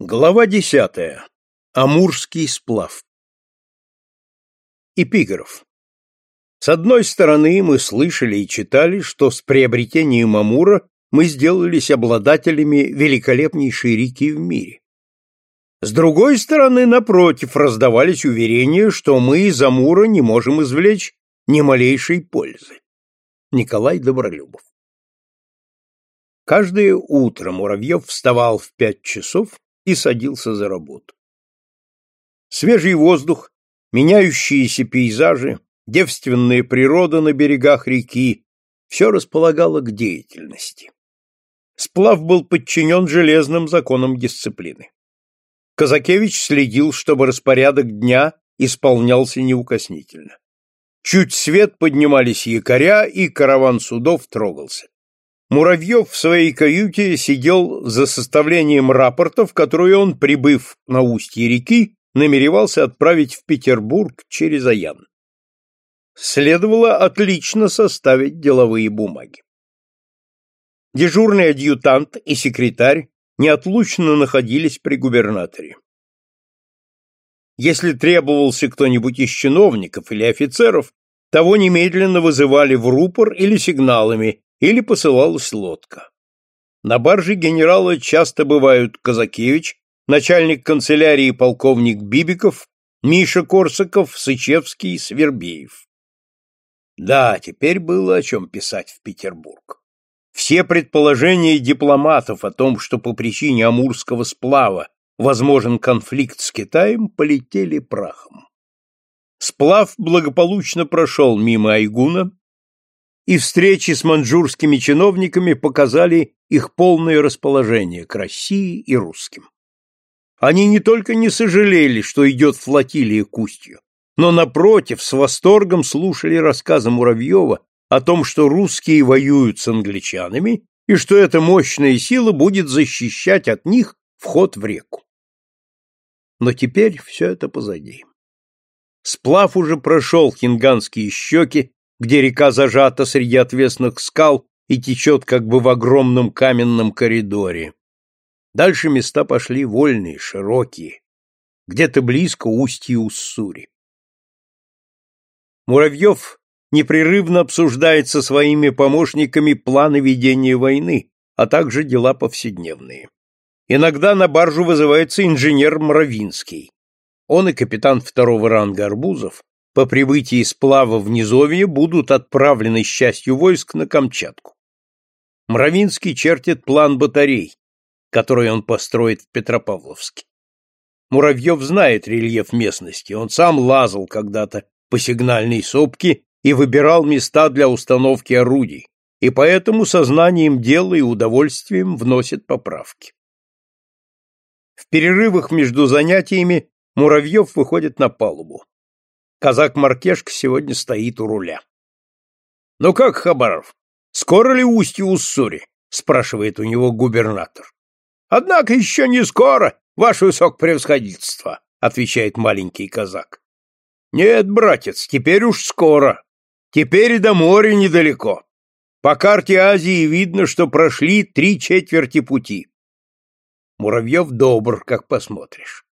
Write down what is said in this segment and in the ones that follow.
Глава десятая. Амурский сплав. Эпиграф. С одной стороны, мы слышали и читали, что с приобретением Амура мы сделались обладателями великолепнейшей реки в мире. С другой стороны, напротив, раздавались уверения, что мы из Амура не можем извлечь ни малейшей пользы. Николай Добролюбов. Каждое утро Муравьев вставал в пять часов и садился за работу. Свежий воздух, меняющиеся пейзажи, девственная природа на берегах реки — все располагало к деятельности. Сплав был подчинен железным законам дисциплины. Казакевич следил, чтобы распорядок дня исполнялся неукоснительно. Чуть свет поднимались якоря, и караван судов трогался. Муравьев в своей каюте сидел за составлением рапортов, которые он, прибыв на устье реки, намеревался отправить в Петербург через Аян. Следовало отлично составить деловые бумаги. Дежурный адъютант и секретарь неотлучно находились при губернаторе. Если требовался кто-нибудь из чиновников или офицеров, того немедленно вызывали в рупор или сигналами, или посылалась лодка. На барже генерала часто бывают Казакевич, начальник канцелярии полковник Бибиков, Миша Корсаков, Сычевский, Свербеев. Да, теперь было о чем писать в Петербург. Все предположения дипломатов о том, что по причине Амурского сплава возможен конфликт с Китаем, полетели прахом. Сплав благополучно прошел мимо Айгуна, и встречи с маньчжурскими чиновниками показали их полное расположение к России и русским. Они не только не сожалели, что идет флотилия к устью, но, напротив, с восторгом слушали рассказы Муравьева о том, что русские воюют с англичанами и что эта мощная сила будет защищать от них вход в реку. Но теперь все это позади. Сплав уже прошел хинганские щеки где река зажата среди отвесных скал и течет как бы в огромном каменном коридоре. Дальше места пошли вольные, широкие, где-то близко устье Уссури. Муравьев непрерывно обсуждает со своими помощниками планы ведения войны, а также дела повседневные. Иногда на баржу вызывается инженер Мравинский. Он и капитан второго ранга Арбузов по прибытии сплава в Низовье будут отправлены с частью войск на Камчатку. Мравинский чертит план батарей, который он построит в Петропавловске. Муравьев знает рельеф местности, он сам лазал когда-то по сигнальной сопке и выбирал места для установки орудий, и поэтому сознанием дела и удовольствием вносит поправки. В перерывах между занятиями Муравьев выходит на палубу. Казак Маркешка сегодня стоит у руля. — Ну как, Хабаров, скоро ли устье Уссури? — спрашивает у него губернатор. — Однако еще не скоро, ваше высокопревосходительство, — отвечает маленький казак. — Нет, братец, теперь уж скоро. Теперь и до моря недалеко. По карте Азии видно, что прошли три четверти пути. Муравьев добр, как посмотришь.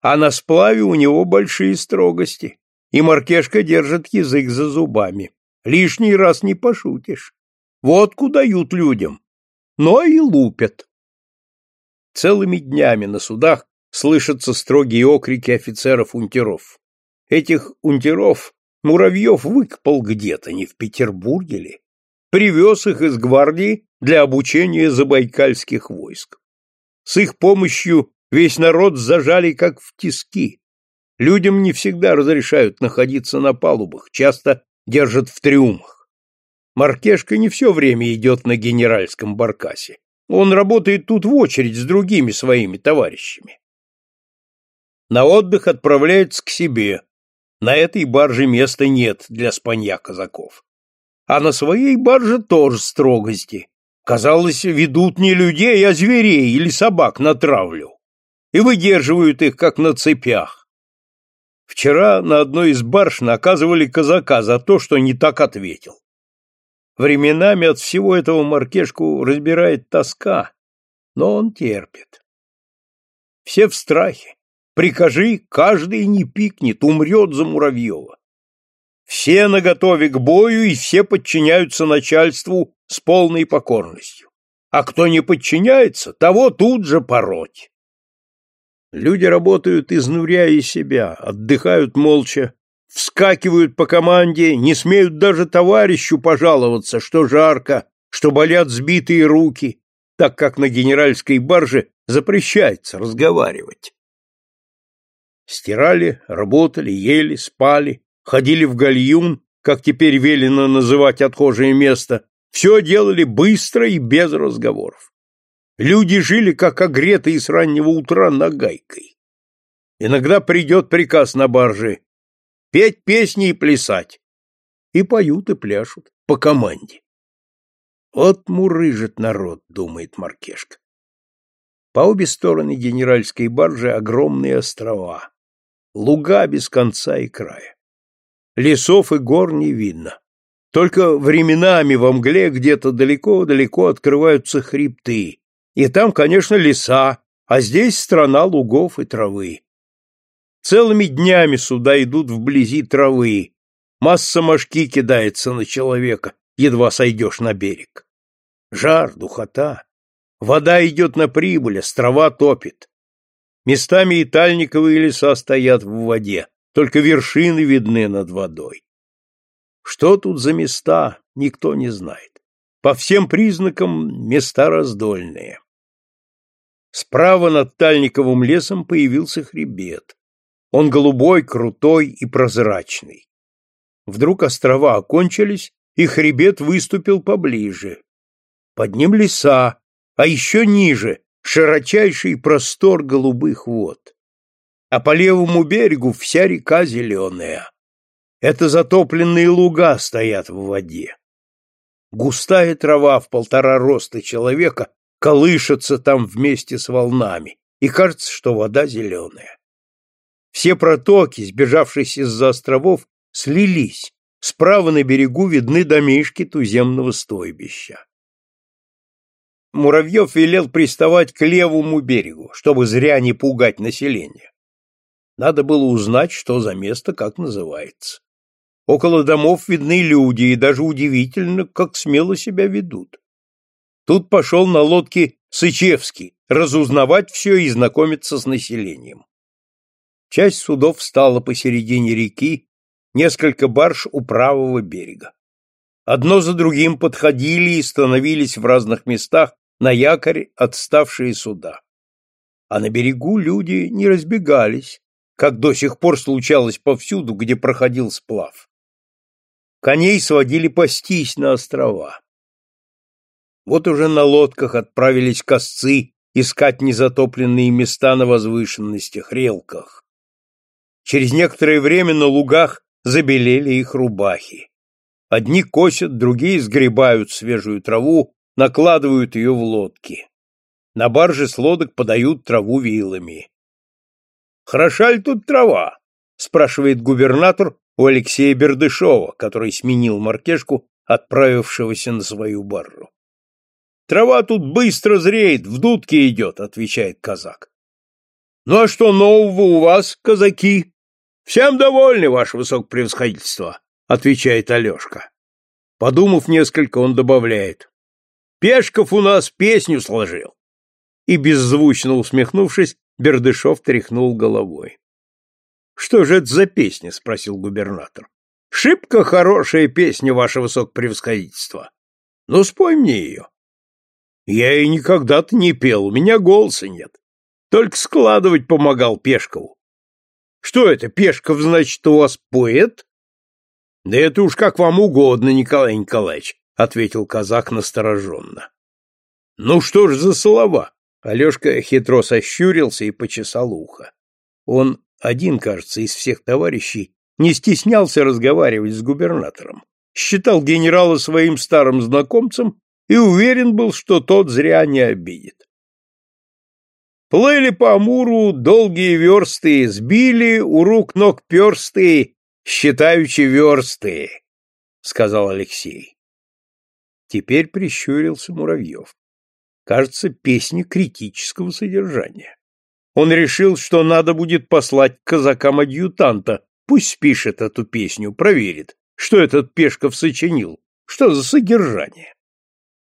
А на сплаве у него большие строгости и Маркешка держит язык за зубами. Лишний раз не пошутишь. Водку дают людям, но и лупят. Целыми днями на судах слышатся строгие окрики офицеров-унтеров. Этих унтеров Муравьев выкопал где-то, не в Петербурге ли. Привез их из гвардии для обучения забайкальских войск. С их помощью весь народ зажали как в тиски. Людям не всегда разрешают находиться на палубах, часто держат в трюмах. Маркешка не все время идет на генеральском баркасе. Он работает тут в очередь с другими своими товарищами. На отдых отправляется к себе. На этой барже места нет для спанья казаков. А на своей барже тоже строгости. Казалось, ведут не людей, а зверей или собак на травлю. И выдерживают их, как на цепях. Вчера на одной из барж наказывали казака за то, что не так ответил. Временами от всего этого Маркешку разбирает тоска, но он терпит. Все в страхе. Прикажи, каждый не пикнет, умрет за Муравьева. Все наготове к бою и все подчиняются начальству с полной покорностью. А кто не подчиняется, того тут же пороть. Люди работают, изнуряя себя, отдыхают молча, вскакивают по команде, не смеют даже товарищу пожаловаться, что жарко, что болят сбитые руки, так как на генеральской барже запрещается разговаривать. Стирали, работали, ели, спали, ходили в гальюн, как теперь велено называть отхожее место, все делали быстро и без разговоров. Люди жили, как огретые с раннего утра нагайкой. Иногда придет приказ на барже петь песни и плясать. И поют, и пляшут по команде. Вот мурыжит народ, думает Маркешка. По обе стороны генеральской баржи огромные острова, луга без конца и края. Лесов и гор не видно. Только временами во мгле где-то далеко-далеко открываются хребты, и там, конечно, леса, а здесь страна лугов и травы. Целыми днями сюда идут вблизи травы, масса мошки кидается на человека, едва сойдешь на берег. Жар, духота. Вода идет на прибыль, острова топит. Местами и тальниковые леса стоят в воде, только вершины видны над водой. Что тут за места, никто не знает. По всем признакам места раздольные. Справа над Тальниковым лесом появился хребет. Он голубой, крутой и прозрачный. Вдруг острова окончились, и хребет выступил поближе. Под ним леса, а еще ниже широчайший простор голубых вод. А по левому берегу вся река зеленая. Это затопленные луга стоят в воде. Густая трава в полтора роста человека колышется там вместе с волнами, и кажется, что вода зеленая. Все протоки, сбежавшись из-за островов, слились. Справа на берегу видны домишки туземного стойбища. Муравьев велел приставать к левому берегу, чтобы зря не пугать население. Надо было узнать, что за место, как называется. Около домов видны люди, и даже удивительно, как смело себя ведут. Тут пошел на лодке Сычевский разузнавать все и знакомиться с населением. Часть судов встала посередине реки, несколько барж у правого берега. Одно за другим подходили и становились в разных местах на якорь отставшие суда. А на берегу люди не разбегались, как до сих пор случалось повсюду, где проходил сплав. Коней сводили пастись на острова. Вот уже на лодках отправились косцы искать незатопленные места на возвышенностях, релках. Через некоторое время на лугах забелели их рубахи. Одни косят, другие сгребают свежую траву, накладывают ее в лодки. На барже с лодок подают траву вилами. «Хороша ли тут трава?» — спрашивает губернатор у Алексея Бердышова, который сменил Маркешку, отправившегося на свою баржу. «Трава тут быстро зреет, в дудке идет», — отвечает казак. «Ну а что нового у вас, казаки?» «Всем довольны, ваше высокопревосходительство», — отвечает Алешка. Подумав несколько, он добавляет. «Пешков у нас песню сложил». И, беззвучно усмехнувшись, Бердышев тряхнул головой. Что же это за песня? спросил губернатор. Шибко хорошая песня, ваше высокопревосходительство. Ну, спой мне ее. Я и никогда-то не пел, у меня голоса нет. Только складывать помогал Пешкову. Что это, Пешков, значит, у вас поэт? Да это уж как вам угодно, Николай Николаевич, ответил казак настороженно. Ну что ж за слова? Алешка хитро сощурился и почесал ухо. Он один, кажется, из всех товарищей, не стеснялся разговаривать с губернатором, считал генерала своим старым знакомцем и уверен был, что тот зря не обидит. Плыли по Амуру долгие версты, сбили у рук ног персты, считаючи версты, — сказал Алексей. Теперь прищурился Муравьев. Кажется, песня критического содержания. Он решил, что надо будет послать казакам адъютанта, пусть спишет эту песню, проверит, что этот Пешков сочинил, что за содержание.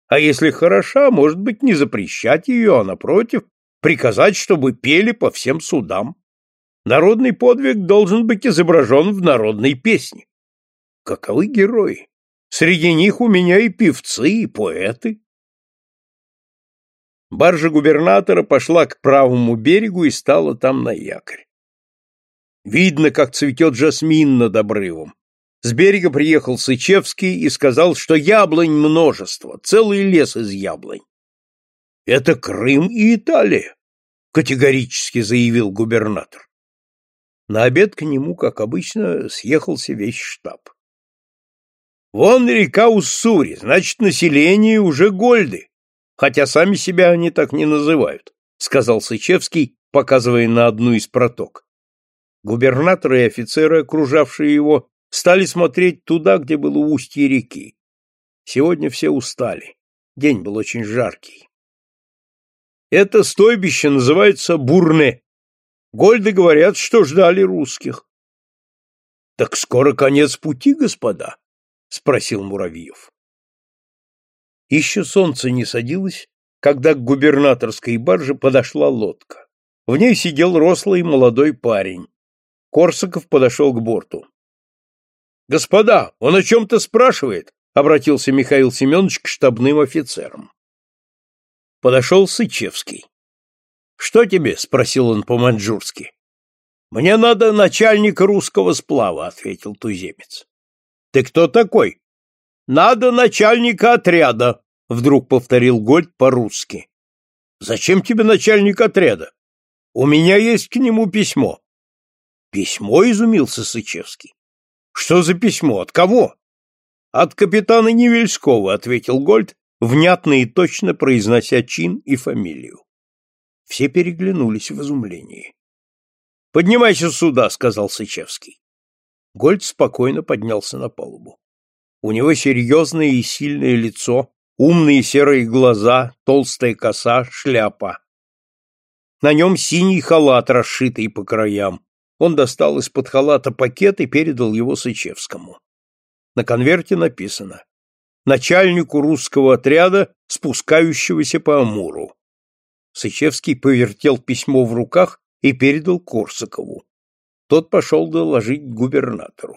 А если хороша, может быть, не запрещать ее, а, напротив, приказать, чтобы пели по всем судам. Народный подвиг должен быть изображен в народной песне. Каковы герои? Среди них у меня и певцы, и поэты. Баржа губернатора пошла к правому берегу и стала там на якорь. Видно, как цветет жасмин над обрывом. С берега приехал Сычевский и сказал, что яблонь множество, целый лес из яблонь. Это Крым и Италия, категорически заявил губернатор. На обед к нему, как обычно, съехался весь штаб. Вон река Уссури, значит, население уже гольды, хотя сами себя они так не называют, сказал Сычевский, показывая на одну из проток. Губернаторы и офицеры, окружавшие его, стали смотреть туда, где было устье реки. Сегодня все устали. День был очень жаркий. Это стойбище называется Бурне. Гольды говорят, что ждали русских. — Так скоро конец пути, господа? — спросил Муравьев. Еще солнце не садилось, когда к губернаторской барже подошла лодка. В ней сидел рослый молодой парень. Корсаков подошел к борту. Господа, он о чем-то спрашивает, обратился Михаил Семенович к штабным офицерам. Подошел Сычевский. Что тебе? спросил он по-маньчжурски. Мне надо начальника русского сплава, ответил туземец. Ты кто такой? Надо начальника отряда, вдруг повторил Гольд по-русски. Зачем тебе начальник отряда? У меня есть к нему письмо. Письмо изумился Сычевский. Что за письмо? От кого? От капитана Невельского, ответил Гольд, внятно и точно произнося чин и фамилию. Все переглянулись в изумлении. Поднимайся сюда, сказал Сычевский. Гольд спокойно поднялся на палубу. У него серьезное и сильное лицо, умные серые глаза, толстая коса, шляпа. На нем синий халат, расшитый по краям, он достал из-под халата пакет и передал его Сычевскому. На конверте написано «Начальнику русского отряда, спускающегося по Амуру». Сычевский повертел письмо в руках и передал Корсакову. Тот пошел доложить губернатору.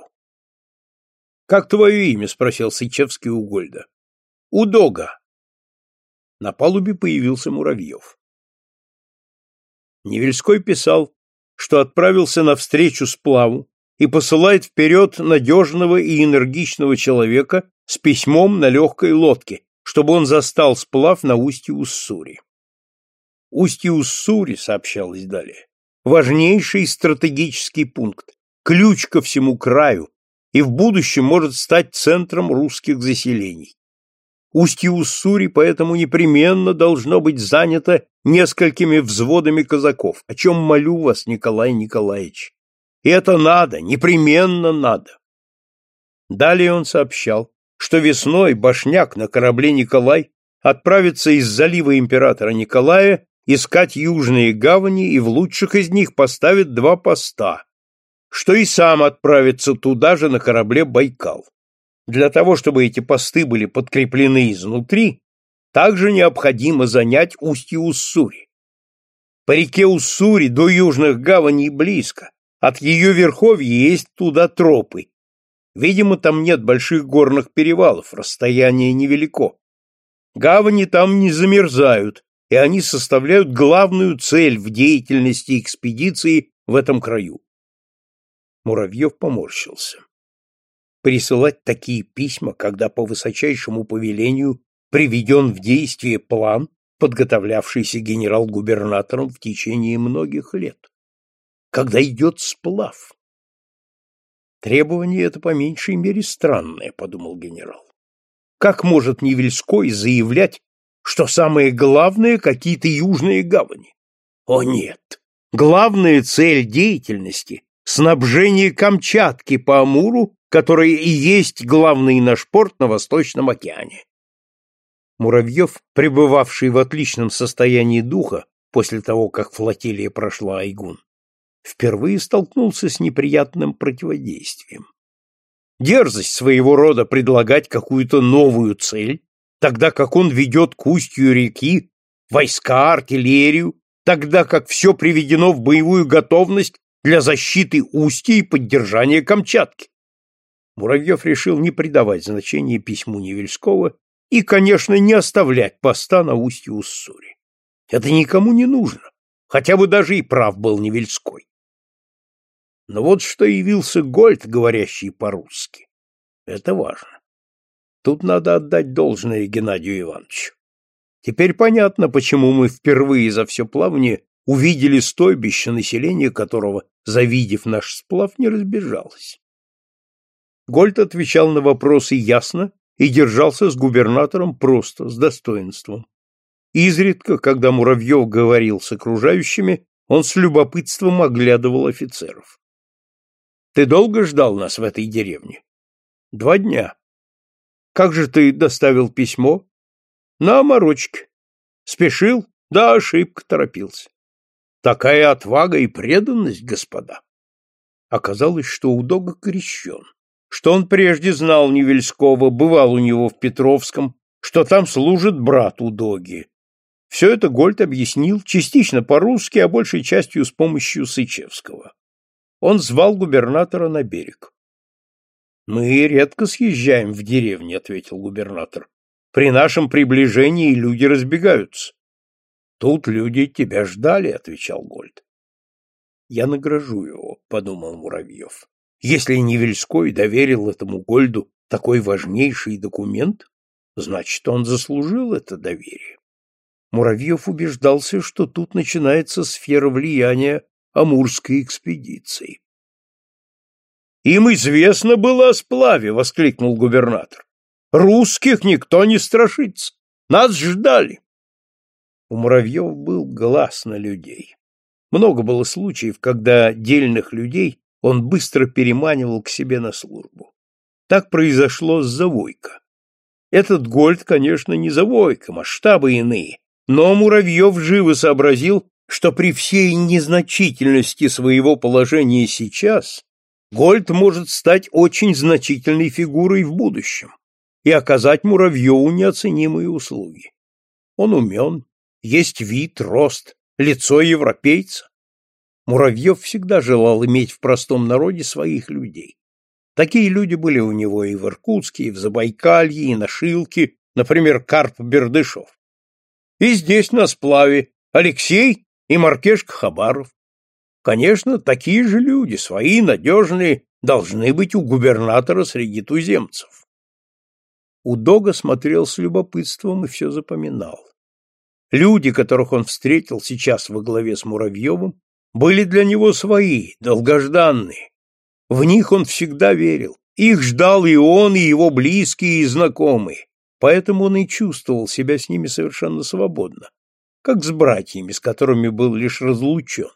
«Как твое имя?» — спросил Сычевский у Гольда. «Удога». На палубе появился Муравьев. Невельской писал что отправился навстречу сплаву и посылает вперед надежного и энергичного человека с письмом на легкой лодке, чтобы он застал сплав на устье Уссури. Устье Уссури, сообщалось далее, важнейший стратегический пункт, ключ ко всему краю и в будущем может стать центром русских заселений. Устье Уссури поэтому непременно должно быть занято несколькими взводами казаков, о чем молю вас, Николай Николаевич. И это надо, непременно надо. Далее он сообщал, что весной Башняк на корабле «Николай» отправится из залива императора Николая искать южные гавани и в лучших из них поставит два поста, что и сам отправится туда же на корабле «Байкал». Для того, чтобы эти посты были подкреплены изнутри, также необходимо занять устье Уссури. По реке Уссури до южных гаваней близко, от ее верховья есть туда тропы. Видимо, там нет больших горных перевалов, расстояние невелико. Гавани там не замерзают, и они составляют главную цель в деятельности экспедиции в этом краю. Муравьев поморщился присылать такие письма, когда по высочайшему повелению приведен в действие план, подготовлявшийся генерал-губернатором в течение многих лет, когда идет сплав. Требование это по меньшей мере странное, подумал генерал. Как может Невельской заявлять, что самое главное какие-то южные гавани? О нет! Главная цель деятельности — снабжение Камчатки по Амуру который и есть главный наш порт на Восточном океане. Муравьев, пребывавший в отличном состоянии духа, после того, как флотилия прошла Айгун, впервые столкнулся с неприятным противодействием. Дерзость своего рода предлагать какую-то новую цель, тогда как он ведет к устью реки войска, артиллерию, тогда как все приведено в боевую готовность для защиты устья и поддержания Камчатки. Муравьев решил не придавать значения письму Невельского и, конечно, не оставлять поста на устье Уссури. Это никому не нужно, хотя бы даже и прав был Невельской. Но вот что явился Гольд, говорящий по-русски. Это важно. Тут надо отдать должное Геннадию Ивановичу. Теперь понятно, почему мы впервые за все плавание увидели стойбище, население которого, завидев наш сплав, не разбежалось. Гольд отвечал на вопросы ясно и держался с губернатором просто, с достоинством. Изредка, когда Муравьев говорил с окружающими, он с любопытством оглядывал офицеров. — Ты долго ждал нас в этой деревне? — Два дня. — Как же ты доставил письмо? — На оморочке. — Спешил? Да, ошибка, торопился. Такая отвага и преданность, господа. Оказалось, что Удога крещен, что он прежде знал Невельского, бывал у него в Петровском, что там служит брат Удоги. Все это Гольд объяснил частично по-русски, а большей частью с помощью Сычевского. Он звал губернатора на берег. «Мы редко съезжаем в деревни», — ответил губернатор. «При нашем приближении люди разбегаются. Тут люди тебя ждали, отвечал Гольд. Я награжу его, подумал Муравьев. Если Невельской доверил этому Гольду такой важнейший документ, значит, он заслужил это доверие. Муравьев убеждался, что тут начинается сфера влияния Амурской экспедиции. «Им известно было о сплаве!» — воскликнул губернатор. «Русских никто не страшится! Нас ждали!» У Муравьев был глаз на людей. Много было случаев, когда дельных людей он быстро переманивал к себе на службу. Так произошло с Завойко. Этот Гольд, конечно, не Завойко, масштабы иные, но Муравьев живо сообразил, что при всей незначительности своего положения сейчас Гольд может стать очень значительной фигурой в будущем и оказать Муравьеву неоценимые услуги. Он умен, есть вид, рост, лицо европейца. Муравьев всегда желал иметь в простом народе своих людей. Такие люди были у него и в Иркутске, и в Забайкалье, и на Шилке, например, Карп Бердышев. И здесь, на сплаве, Алексей и Маркешка Хабаров. Конечно, такие же люди, свои, надежные, должны быть у губернатора среди туземцев. Удога смотрел с любопытством и все запоминал. Люди, которых он встретил сейчас во главе с Муравьевым, были для него свои, долгожданные. В них он всегда верил. Их ждал и он, и его близкие и знакомые. Поэтому он и чувствовал себя с ними совершенно свободно, как с братьями, с которыми был лишь разлучен.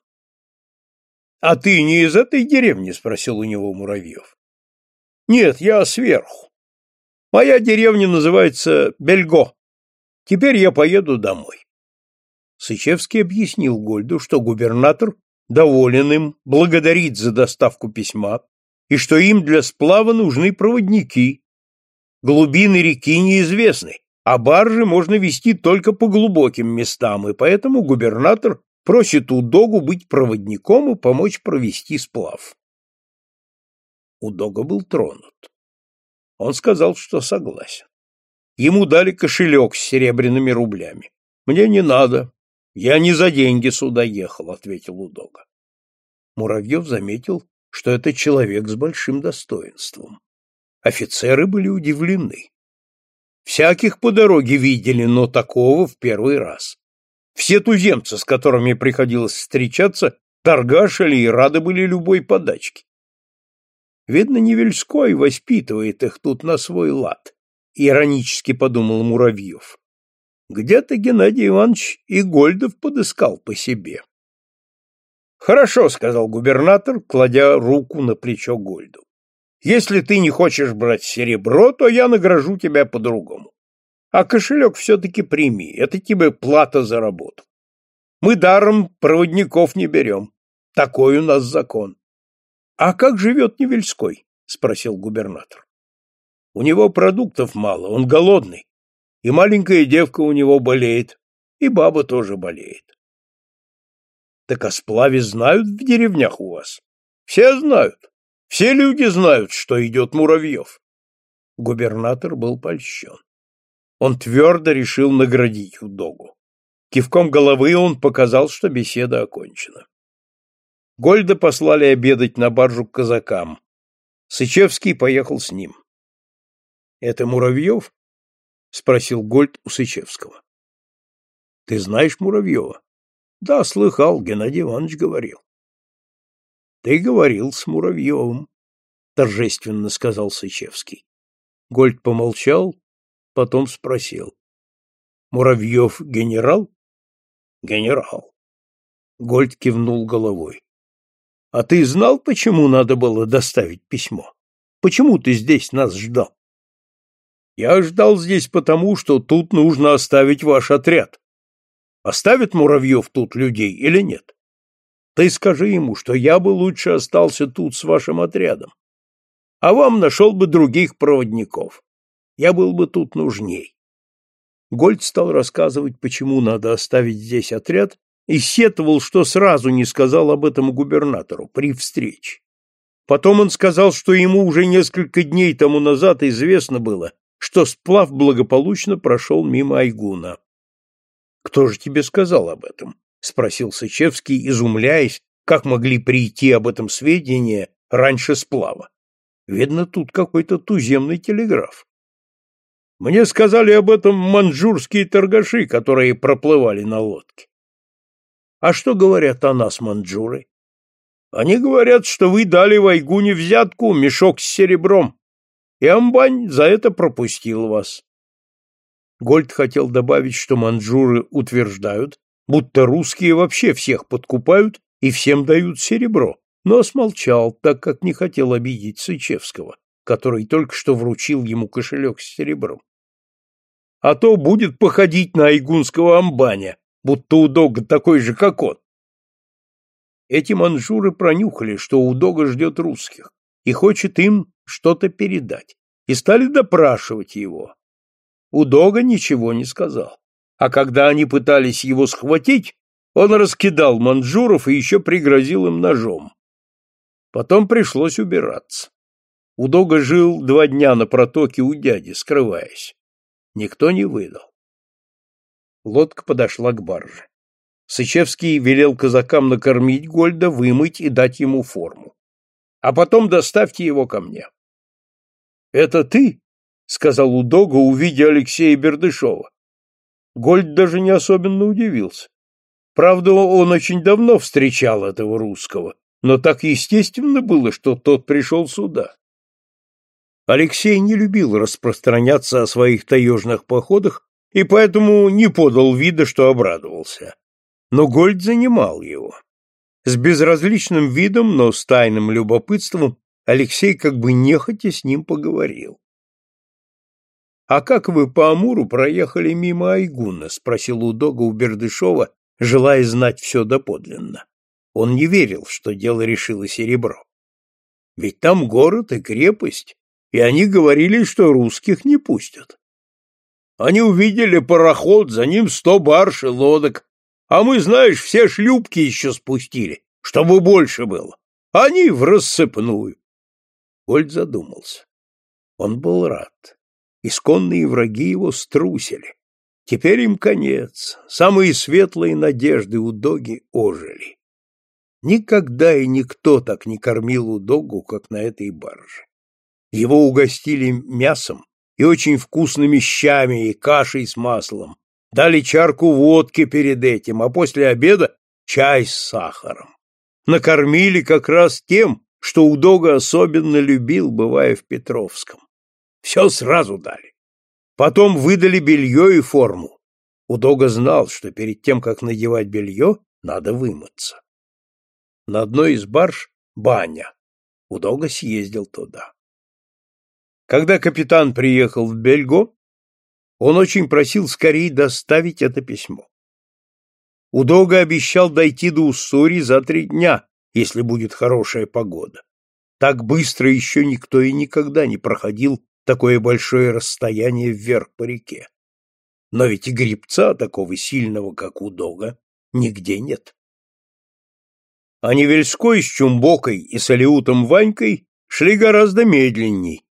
— А ты не из этой деревни? — спросил у него Муравьев. — Нет, я сверху. Моя деревня называется Бельго. Теперь я поеду домой. Сычевский объяснил Гольду, что губернатор доволен им, благодарит за доставку письма и что им для сплава нужны проводники. Глубины реки неизвестны, а баржи можно вести только по глубоким местам, и поэтому губернатор просит Удогу быть проводником и помочь провести сплав. Удога был тронут. Он сказал, что согласен. Ему дали кошелек с серебряными рублями. Мне не надо, я не за деньги сюда ехал, ответил Удога. Муравьев заметил, что это человек с большим достоинством. Офицеры были удивлены. Всяких по дороге видели, но такого в первый раз. Все туземцы, с которыми приходилось встречаться, торгашили и рады были любой подачке. Видно, Невельской воспитывает их тут на свой лад, иронически подумал Муравьев. Где-то Геннадий Иванович и Гольдов подыскал по себе. Хорошо, сказал губернатор, кладя руку на плечо Гольду. Если ты не хочешь брать серебро, то я награжу тебя по-другому. А кошелек все-таки прими, это тебе плата за работу. Мы даром проводников не берем. Такой у нас закон. — А как живет Невельской? — спросил губернатор. — У него продуктов мало, он голодный. И маленькая девка у него болеет, и баба тоже болеет. — Так о сплаве знают в деревнях у вас? — Все знают. Все люди знают, что идет Муравьев. Губернатор был польщен. Он твердо решил наградить Удогу. Кивком головы он показал, что беседа окончена. Гольда послали обедать на баржу к казакам. Сычевский поехал с ним. — Это Муравьев? — спросил Гольд у Сычевского. — Ты знаешь Муравьева? — Да, слыхал, Геннадий Иванович говорил. — Ты говорил с Муравьевым, — торжественно сказал Сычевский. Гольд помолчал, потом спросил. — Муравьев генерал? — Генерал. Гольд кивнул головой. А ты знал, почему надо было доставить письмо? Почему ты здесь нас ждал? Я ждал здесь потому, что тут нужно оставить ваш отряд. Оставит Муравьев тут людей или нет? Ты скажи ему, что я бы лучше остался тут с вашим отрядом. А вам нашел бы других проводников. Я был бы тут нужней. Гольд стал рассказывать, почему надо оставить здесь отряд, и сетовал, что сразу не сказал об этом губернатору при встрече. Потом он сказал, что ему уже несколько дней тому назад известно было, что сплав благополучно прошел мимо Айгуна. «Кто же тебе сказал об этом?» — спросил Сычевский, изумляясь, как могли прийти об этом сведения раньше сплава. Видно, тут какой-то туземный телеграф. Мне сказали об этом манжурские торгаши, которые проплывали на лодке. А что говорят о нас, манджуры? Они говорят, что вы дали Вайгуне взятку, мешок с серебром, и Амбань за это пропустил вас. Гольд хотел добавить, что манджуры утверждают, будто русские вообще всех подкупают и всем дают серебро, но смолчал, так как не хотел обидеть Сычевского, который только что вручил ему кошелек с серебром. А то будет походить на айгунского амбаня, будто Удога такой же, как он. Эти манжуры пронюхали, что Удога ждет русских и хочет им что-то передать, и стали допрашивать его. Удога ничего не сказал, а когда они пытались его схватить, он раскидал манжуров и еще пригрозил им ножом. Потом пришлось убираться. Удога жил два дня на протоке у дяди, скрываясь. Никто не выдал. Лодка подошла к барже. Сычевский велел казакам накормить Гольда, вымыть и дать ему форму. А потом доставьте его ко мне. — Это ты? — сказал Удога, увидя Алексея Бердышева. Гольд даже не особенно удивился. Правда, он очень давно встречал этого русского, но так естественно было, что тот пришел сюда. Алексей не любил распространяться о своих таежных походах и поэтому не подал вида, что обрадовался. Но Гольд занимал его. С безразличным видом, но с тайным любопытством Алексей как бы нехотя с ним поговорил. «А как вы по Амуру проехали мимо Айгуна?» — спросил Удога у Бердышева, желая знать все доподлинно. Он не верил, что дело решило серебро. Ведь там город и крепость, и они говорили, что русских не пустят. Они увидели пароход, за ним сто барж и лодок. А мы, знаешь, все шлюпки еще спустили, чтобы больше было. Они в рассыпную. Гольд задумался. Он был рад. Исконные враги его струсили. Теперь им конец. Самые светлые надежды у Доги ожили. Никогда и никто так не кормил Удогу, как на этой барже. Его угостили мясом, и очень вкусными щами и кашей с маслом. Дали чарку водки перед этим, а после обеда чай с сахаром. Накормили как раз тем, что Удога особенно любил, бывая в Петровском. Все сразу дали. Потом выдали белье и форму. Удога знал, что перед тем, как надевать белье, надо вымыться. На одной из барж баня. Удога съездил туда. Когда капитан приехал в Бельго, он очень просил скорее доставить это письмо. Удога обещал дойти до Уссури за три дня, если будет хорошая погода. Так быстро еще никто и никогда не проходил такое большое расстояние вверх по реке. Но ведь и грибца такого сильного, как Удога, нигде нет. А Невельской с Чумбокой и Салиутом Ванькой шли гораздо медленней.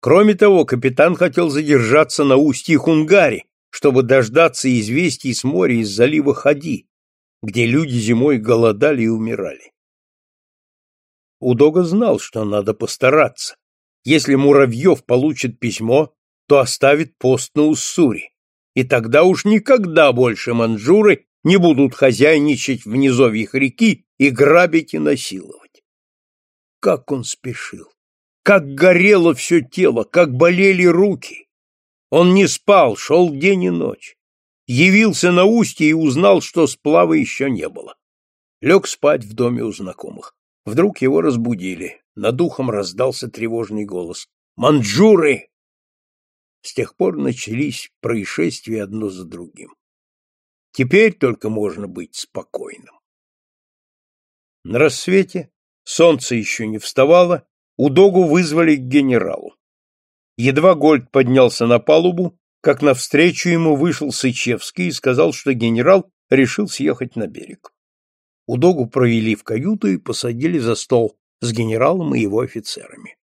Кроме того, капитан хотел задержаться на устье Хунгари, чтобы дождаться известий с моря из залива Хади, где люди зимой голодали и умирали. Удога знал, что надо постараться. Если Муравьев получит письмо, то оставит пост на Уссури, и тогда уж никогда больше манжуры не будут хозяйничать в низовьях реки и грабить и насиловать. Как он спешил! Как горело все тело, как болели руки! Он не спал, шел день и ночь. Явился на устье и узнал, что сплава еще не было. Лег спать в доме у знакомых. Вдруг его разбудили. Над ухом раздался тревожный голос. «Манджуры!» С тех пор начались происшествия одно за другим. Теперь только можно быть спокойным. На рассвете солнце еще не вставало, Удогу вызвали к генералу. Едва Гольд поднялся на палубу, как навстречу ему вышел Сычевский и сказал, что генерал решил съехать на берег. Удогу провели в каюту и посадили за стол с генералом и его офицерами.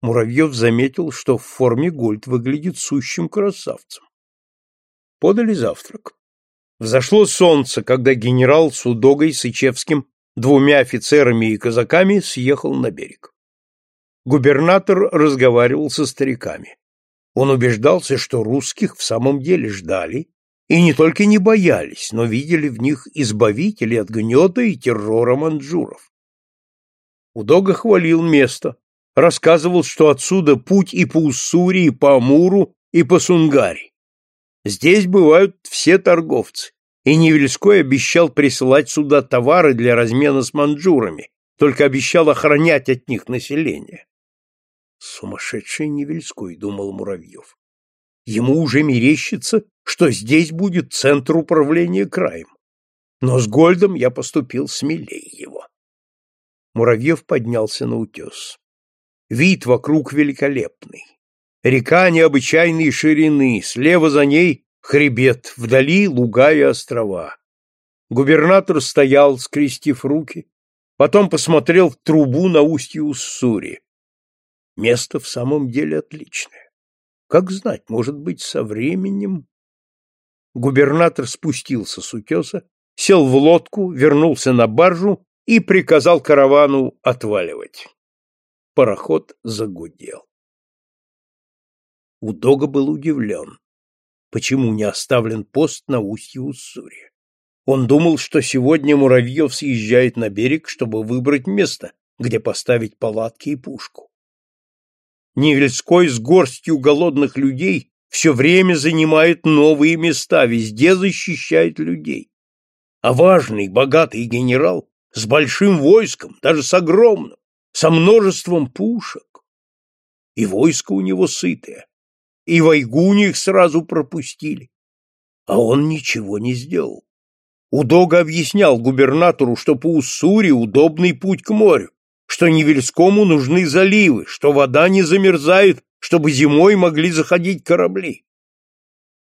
Муравьев заметил, что в форме Гольд выглядит сущим красавцем. Подали завтрак. Взошло солнце, когда генерал с Удогой, Сычевским, двумя офицерами и казаками съехал на берег. Губернатор разговаривал со стариками. Он убеждался, что русских в самом деле ждали и не только не боялись, но видели в них избавителей от гнета и террора манджуров. Удога хвалил место, рассказывал, что отсюда путь и по Уссури, и по Амуру, и по Сунгари. Здесь бывают все торговцы, и Невельской обещал присылать сюда товары для размена с манджурами, только обещал охранять от них население. Сумасшедший Невельской, думал Муравьев. Ему уже мерещится, что здесь будет центр управления краем. Но с Гольдом я поступил смелее его. Муравьев поднялся на утес. Вид вокруг великолепный. Река необычайной ширины, слева за ней хребет, вдали луга и острова. Губернатор стоял, скрестив руки, потом посмотрел в трубу на устье Уссури. Место в самом деле отличное. Как знать, может быть, со временем... Губернатор спустился с утеса, сел в лодку, вернулся на баржу и приказал каравану отваливать. Пароход загудел. Удога был удивлен, почему не оставлен пост на устье Уссури. Он думал, что сегодня Муравьев съезжает на берег, чтобы выбрать место, где поставить палатки и пушку. Невельской с горстью голодных людей все время занимает новые места, везде защищает людей. А важный, богатый генерал с большим войском, даже с огромным, со множеством пушек. И войско у него сытое, и войгу их сразу пропустили. А он ничего не сделал. Удога объяснял губернатору, что по Уссури удобный путь к морю, что Невельскому нужны заливы, что вода не замерзает, чтобы зимой могли заходить корабли.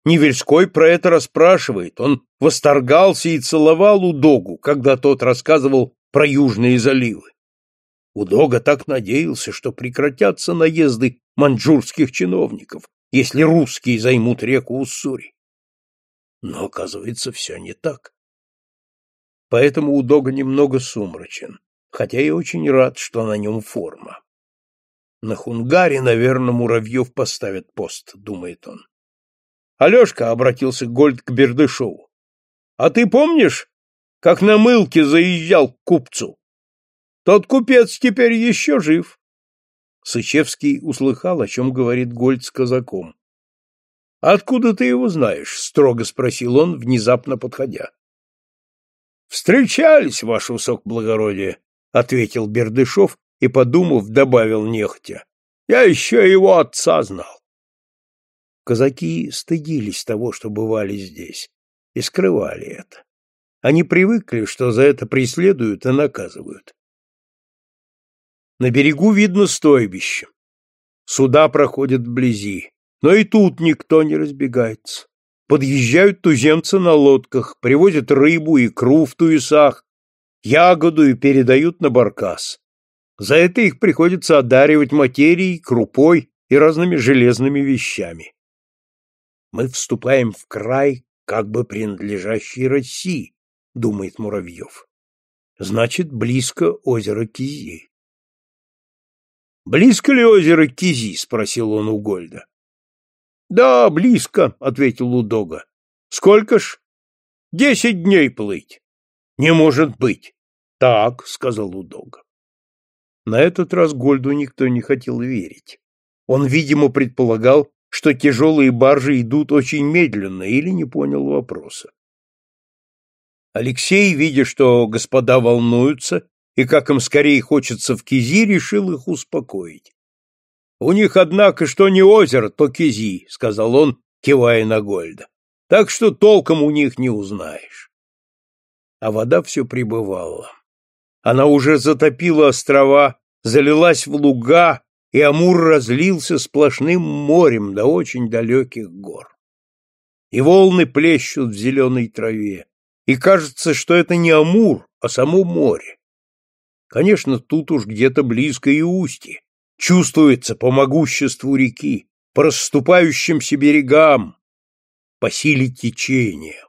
Невельской про это расспрашивает, он восторгался и целовал Удогу, когда тот рассказывал про южные заливы. Удога так надеялся, что прекратятся наезды маньчжурских чиновников, если русские займут реку Уссури. Но, оказывается, все не так. Поэтому Удога немного сумрачен хотя и очень рад, что на нем форма. На Хунгаре, наверное, Муравьев поставит пост, думает он. Алешка обратился Гольд к Бердышову. А ты помнишь, как на мылке заезжал к купцу? Тот купец теперь еще жив. Сычевский услыхал, о чем говорит Гольд с казаком. «Откуда ты его знаешь?» — строго спросил он, внезапно подходя. «Встречались, ваше высокоблагородие», ответил Бердышов и, подумав, добавил нехотя. Я еще его отца знал. Казаки стыдились того, что бывали здесь, и скрывали это. Они привыкли, что за это преследуют и наказывают. На берегу видно стойбище. Суда проходят вблизи, но и тут никто не разбегается. Подъезжают туземцы на лодках, привозят рыбу, икру в туесах, ягоду и передают на баркас. За это их приходится одаривать материей, крупой и разными железными вещами. Мы вступаем в край, как бы принадлежащий России, — думает Муравьев. Значит, близко озеро Кизи. «Близко ли озеро Кизи?» — спросил он у Гольда. «Да, близко», — ответил Лудога. «Сколько ж?» «Десять дней плыть». «Не может быть». «Так», — сказал Лудога. На этот раз Гольду никто не хотел верить. Он, видимо, предполагал, что тяжелые баржи идут очень медленно или не понял вопроса. Алексей, видя, что господа волнуются и как им скорее хочется в Кизи, решил их успокоить. «У них, однако, что не озеро, то Кизи», — сказал он, кивая на Гольда. «Так что толком у них не узнаешь». А вода все прибывала. Она уже затопила острова, залилась в луга, и Амур разлился сплошным морем до очень далеких гор. И волны плещут в зеленой траве, и кажется, что это не Амур, а само море. Конечно, тут уж где-то близко и устье. Чувствуется по могуществу реки, по расступающимся берегам, по силе течения.